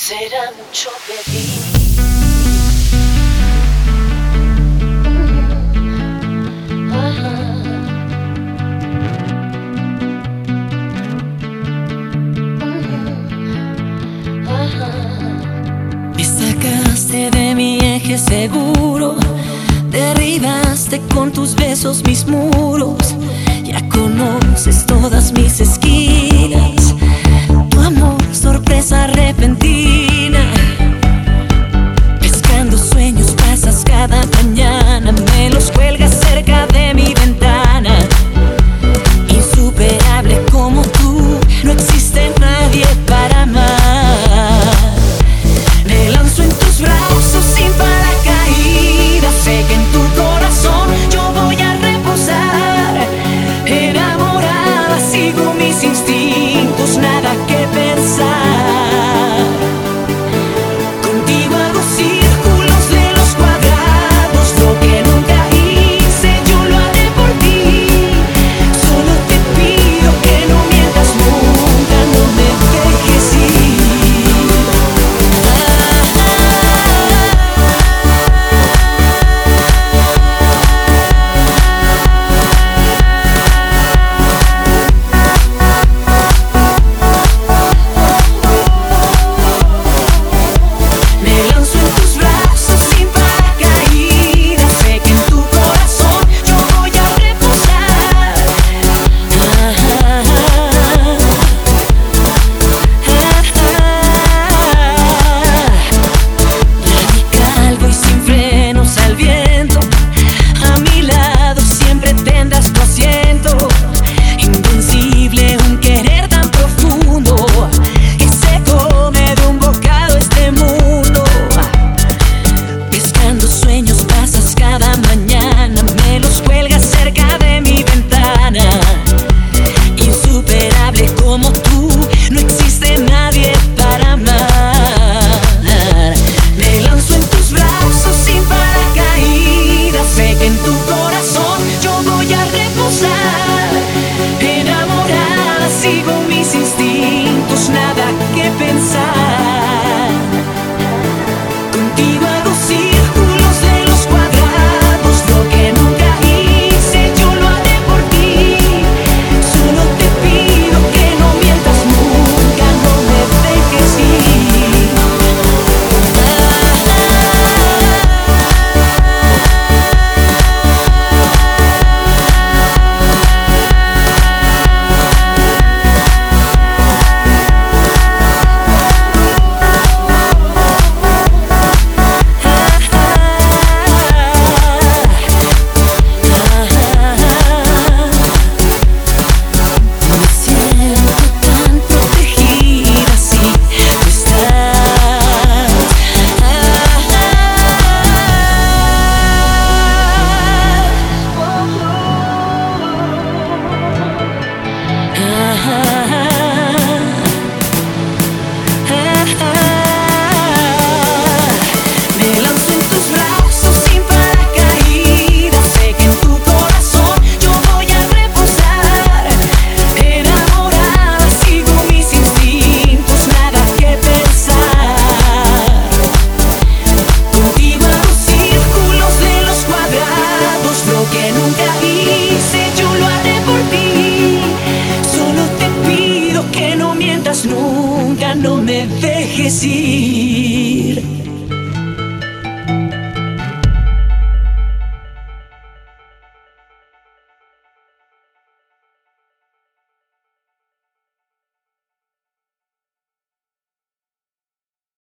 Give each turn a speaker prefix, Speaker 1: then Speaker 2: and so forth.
Speaker 1: ser ancho
Speaker 2: de día. de mi eje seguro. Derribaste con tus besos mis muros. Ya conoces todas mis esquinas. sigo mis instintos, nada que pensar. see.